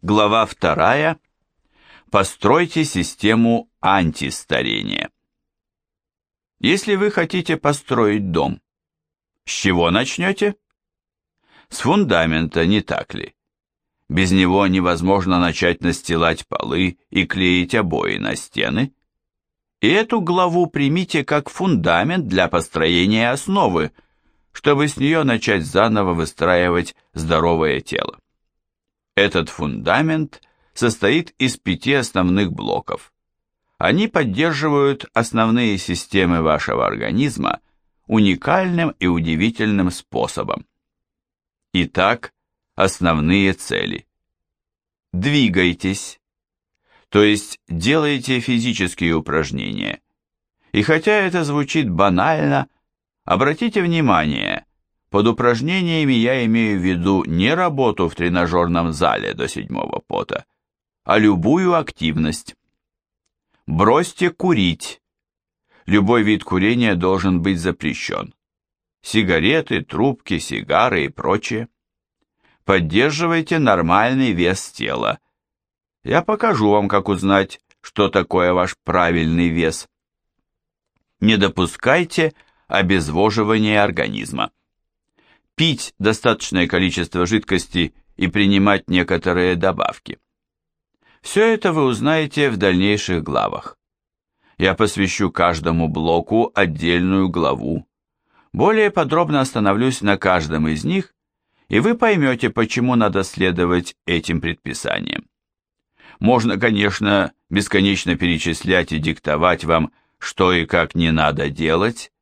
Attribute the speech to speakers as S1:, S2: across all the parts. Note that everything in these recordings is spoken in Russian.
S1: Глава вторая. Постройте систему антистарения. Если вы хотите построить дом, с чего начнете? С фундамента, не так ли? Без него невозможно начать настилать полы и клеить обои на стены. И эту главу примите как фундамент для построения основы, чтобы с нее начать заново выстраивать здоровое тело. Этот фундамент состоит из пяти основных блоков. Они поддерживают основные системы вашего организма уникальным и удивительным способом. Итак, основные цели. Двигайтесь, то есть делайте физические упражнения. И хотя это звучит банально, обратите внимание, под упражнениями я имею в виду не работу в тренажерном зале до седьмого пота, а любую активность. Бросьте курить. Любой вид курения должен быть запрещен. Сигареты, трубки, сигары и прочее. Поддерживайте нормальный вес тела. Я покажу вам, как узнать, что такое ваш правильный вес. Не допускайте обезвоживания организма. Пить достаточное количество жидкости и принимать некоторые добавки. Все это вы узнаете в дальнейших главах. Я посвящу каждому блоку отдельную главу. Более подробно остановлюсь на каждом из них и вы поймете, почему надо следовать этим предписаниям. Можно, конечно, бесконечно перечислять и диктовать вам, что и как не надо делать,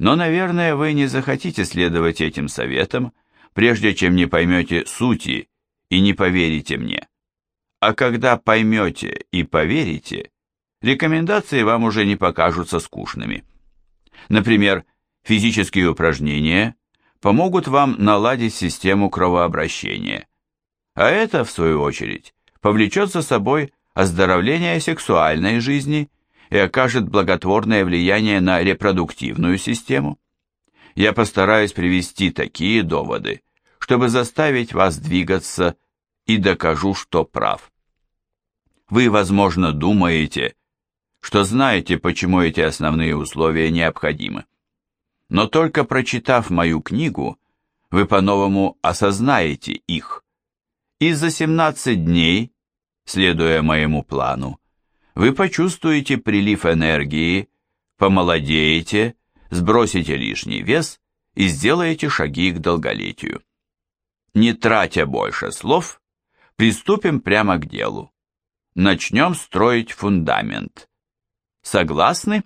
S1: но, наверное, вы не захотите следовать этим советам, прежде чем не поймете сути и не поверите мне. А когда поймете и поверите, рекомендации вам уже не покажутся скучными. Например, физические упражнения помогут вам наладить систему кровообращения. А это, в свою очередь, повлечет за собой оздоровление сексуальной жизни и окажет благотворное влияние на репродуктивную систему. Я постараюсь привести такие доводы, чтобы заставить вас двигаться и докажу, что прав. Вы, возможно, думаете, что знаете, почему эти основные условия необходимы но только прочитав мою книгу, вы по-новому осознаете их. И за 17 дней, следуя моему плану, вы почувствуете прилив энергии, помолодеете, сбросите лишний вес и сделаете шаги к долголетию. Не тратя больше слов, приступим прямо к делу. Начнем строить фундамент. Согласны?